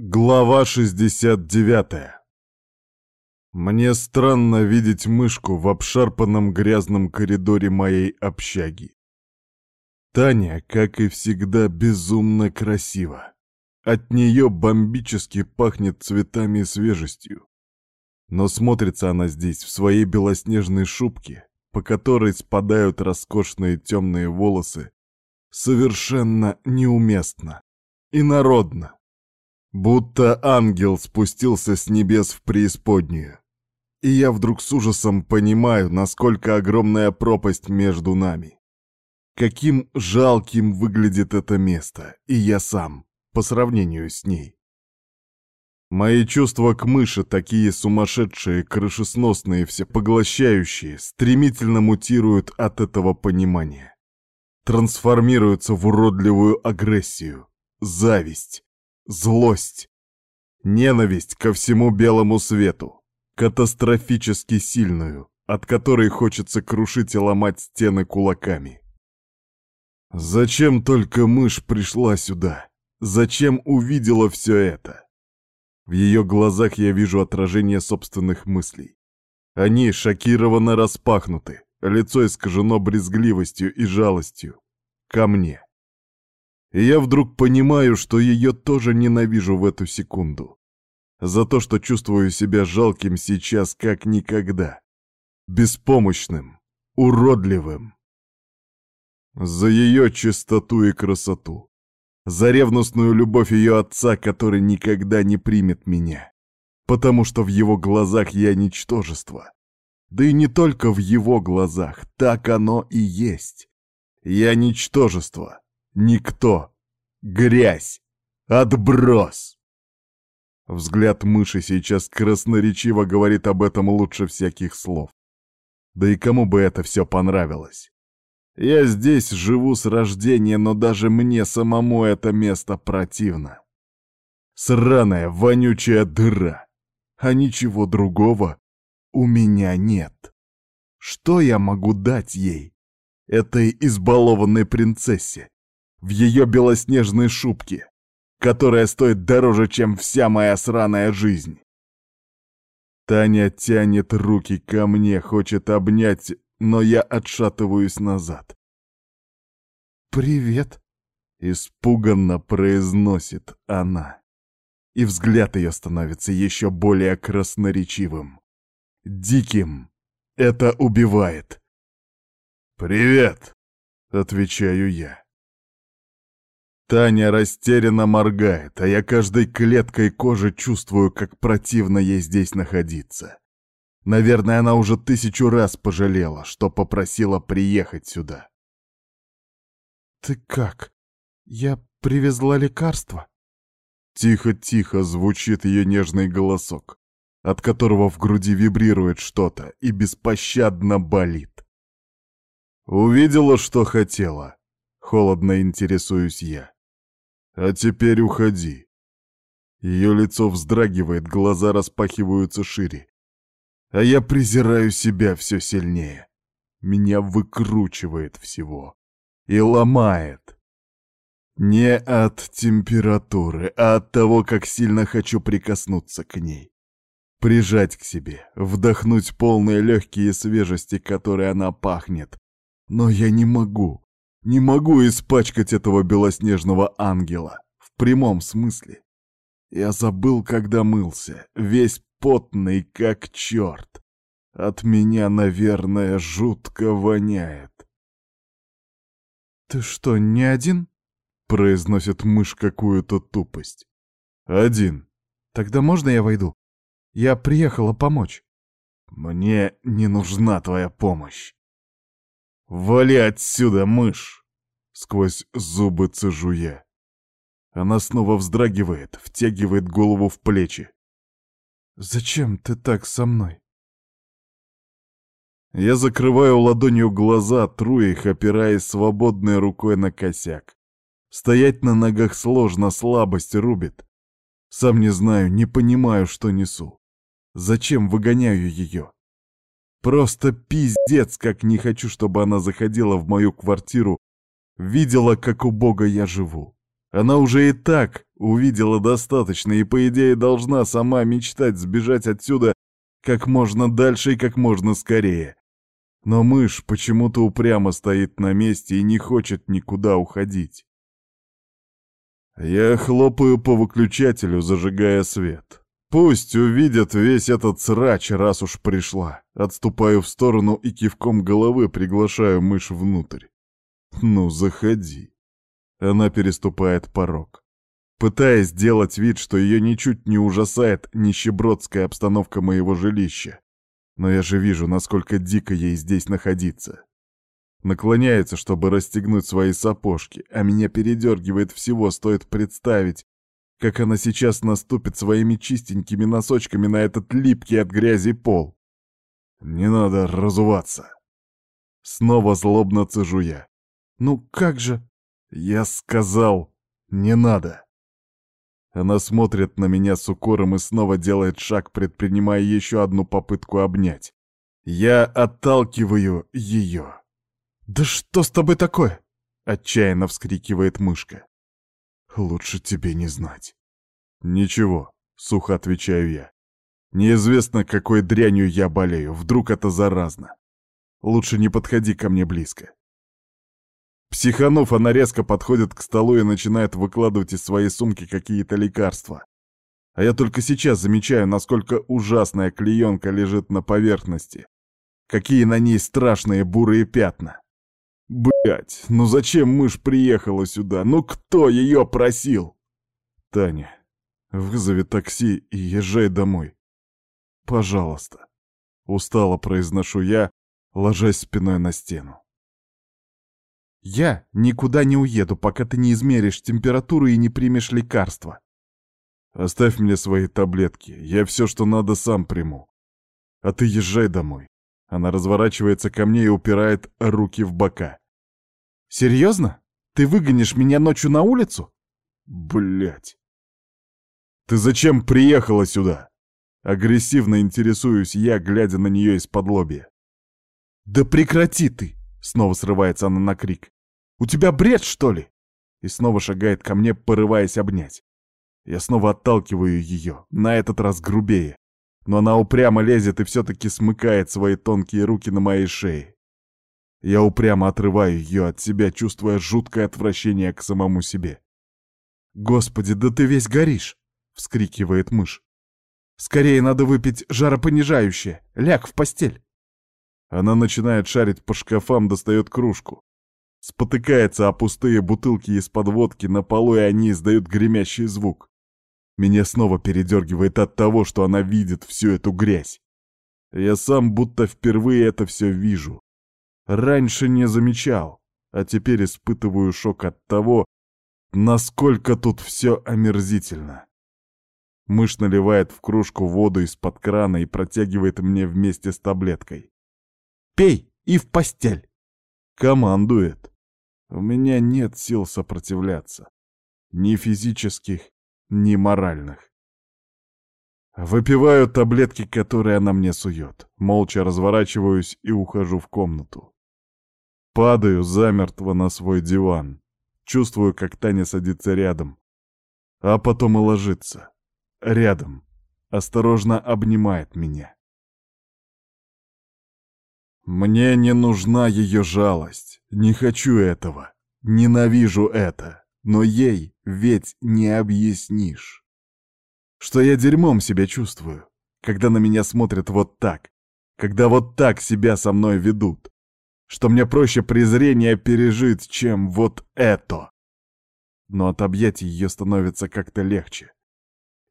Глава 69 Мне странно видеть мышку в обшарпанном грязном коридоре моей общаги. Таня, как и всегда, безумно красива. От нее бомбически пахнет цветами и свежестью. Но смотрится она здесь в своей белоснежной шубке, по которой спадают роскошные темные волосы, совершенно неуместно и народно. Будто ангел спустился с небес в преисподнюю. И я вдруг с ужасом понимаю, насколько огромная пропасть между нами. Каким жалким выглядит это место, и я сам, по сравнению с ней. Мои чувства к мыши такие сумасшедшие, крышесносные, всепоглощающие, стремительно мутируют от этого понимания. Трансформируются в уродливую агрессию, зависть, злость, ненависть ко всему белому свету, катастрофически сильную, от которой хочется крушить и ломать стены кулаками. Зачем только мышь пришла сюда? Зачем увидела все это? В ее глазах я вижу отражение собственных мыслей. Они шокированно распахнуты, лицо искажено брезгливостью и жалостью. Ко мне. И я вдруг понимаю, что ее тоже ненавижу в эту секунду. За то, что чувствую себя жалким сейчас как никогда. Беспомощным, уродливым. За ее чистоту и красоту. За ревностную любовь ее отца, который никогда не примет меня. Потому что в его глазах я ничтожество. Да и не только в его глазах, так оно и есть. Я ничтожество, Никто. Грязь. Отброс. Взгляд мыши сейчас красноречиво говорит об этом лучше всяких слов. Да и кому бы это все понравилось? Я здесь живу с рождения, но даже мне самому это место противно. Сраная, вонючая дыра. А ничего другого у меня нет. Что я могу дать ей, этой избалованной принцессе? В ее белоснежной шубке, которая стоит дороже, чем вся моя сраная жизнь. Таня тянет руки ко мне, хочет обнять, но я отшатываюсь назад. «Привет», — испуганно произносит она. И взгляд ее становится еще более красноречивым. Диким. Это убивает. «Привет», — отвечаю я. Таня растерянно моргает, а я каждой клеткой кожи чувствую, как противно ей здесь находиться. Наверное, она уже тысячу раз пожалела, что попросила приехать сюда. «Ты как? Я привезла лекарство?» Тихо-тихо звучит ее нежный голосок, от которого в груди вибрирует что-то и беспощадно болит. «Увидела, что хотела?» — холодно интересуюсь я. А теперь уходи. Ее лицо вздрагивает, глаза распахиваются шире. А я презираю себя все сильнее. Меня выкручивает всего. И ломает. Не от температуры, а от того, как сильно хочу прикоснуться к ней. Прижать к себе, вдохнуть полные легкие свежести, которой она пахнет. Но я не могу. Не могу испачкать этого белоснежного ангела. В прямом смысле. Я забыл, когда мылся. Весь потный, как черт. От меня, наверное, жутко воняет. «Ты что, не один?» — произносит мышь какую-то тупость. «Один. Тогда можно я войду? Я приехала помочь». «Мне не нужна твоя помощь. «Вали отсюда, мышь!» — сквозь зубы цежу я. Она снова вздрагивает, втягивает голову в плечи. «Зачем ты так со мной?» Я закрываю ладонью глаза, тру их, опираясь свободной рукой на косяк. Стоять на ногах сложно, слабость рубит. Сам не знаю, не понимаю, что несу. Зачем выгоняю ее? Просто пиздец, как не хочу, чтобы она заходила в мою квартиру, видела, как у Бога я живу. Она уже и так Увидела достаточно и, по идее, должна сама мечтать сбежать отсюда как можно дальше и как можно скорее. Но мышь почему-то упрямо стоит на месте и не хочет никуда уходить. Я хлопаю по выключателю, зажигая свет. Пусть увидят весь этот срач, раз уж пришла. Отступаю в сторону и кивком головы приглашаю мышь внутрь. Ну, заходи. Она переступает порог. Пытаясь сделать вид, что ее ничуть не ужасает нищебродская обстановка моего жилища. Но я же вижу, насколько дико ей здесь находиться. Наклоняется, чтобы расстегнуть свои сапожки, а меня передергивает всего, стоит представить, как она сейчас наступит своими чистенькими носочками на этот липкий от грязи пол. Не надо разуваться. Снова злобно цежу я. Ну как же? Я сказал, не надо. Она смотрит на меня с укором и снова делает шаг, предпринимая еще одну попытку обнять. Я отталкиваю ее. «Да что с тобой такое?» — отчаянно вскрикивает мышка. «Лучше тебе не знать». «Ничего», — сухо отвечаю я. «Неизвестно, какой дрянью я болею, вдруг это заразно. Лучше не подходи ко мне близко». Психанув, она резко подходит к столу и начинает выкладывать из своей сумки какие-то лекарства. А я только сейчас замечаю, насколько ужасная клеенка лежит на поверхности. Какие на ней страшные бурые пятна. Блять, ну зачем мышь приехала сюда? Ну кто ее просил? Таня, вызови такси и езжай домой. Пожалуйста. Устало произношу я, ложась спиной на стену. Я никуда не уеду, пока ты не измеришь температуру и не примешь лекарства. Оставь мне свои таблетки, я все, что надо, сам приму. А ты езжай домой. Она разворачивается ко мне и упирает руки в бока. Серьезно? Ты выгонишь меня ночью на улицу? Блять. Ты зачем приехала сюда? Агрессивно интересуюсь я, глядя на нее из-под лобья. Да прекрати ты! Снова срывается она на крик. «У тебя бред, что ли?» И снова шагает ко мне, порываясь обнять. Я снова отталкиваю ее, на этот раз грубее. Но она упрямо лезет и все-таки смыкает свои тонкие руки на моей шее. Я упрямо отрываю ее от себя, чувствуя жуткое отвращение к самому себе. «Господи, да ты весь горишь!» — вскрикивает мышь. «Скорее надо выпить жаропонижающее. Ляг в постель!» Она начинает шарить по шкафам, достает кружку. Спотыкается о пустые бутылки из-под водки на полу, и они издают гремящий звук. Меня снова передергивает от того, что она видит всю эту грязь. Я сам будто впервые это все вижу. Раньше не замечал, а теперь испытываю шок от того, насколько тут все омерзительно. Мышь наливает в кружку воду из-под крана и протягивает мне вместе с таблеткой. Пей и в постель. Командует. У меня нет сил сопротивляться. Ни физических, ни моральных. Выпиваю таблетки, которые она мне сует. Молча разворачиваюсь и ухожу в комнату. Падаю замертво на свой диван. Чувствую, как Таня садится рядом. А потом и ложится. Рядом. Осторожно обнимает меня. Мне не нужна ее жалость. Не хочу этого. Ненавижу это. Но ей ведь не объяснишь. Что я дерьмом себя чувствую, когда на меня смотрят вот так, когда вот так себя со мной ведут. Что мне проще презрение пережить, чем вот это. Но от объятий ее становится как-то легче.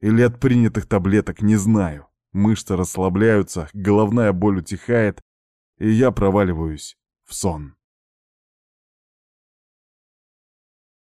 Или от принятых таблеток, не знаю. Мышцы расслабляются, головная боль утихает, и я проваливаюсь в сон.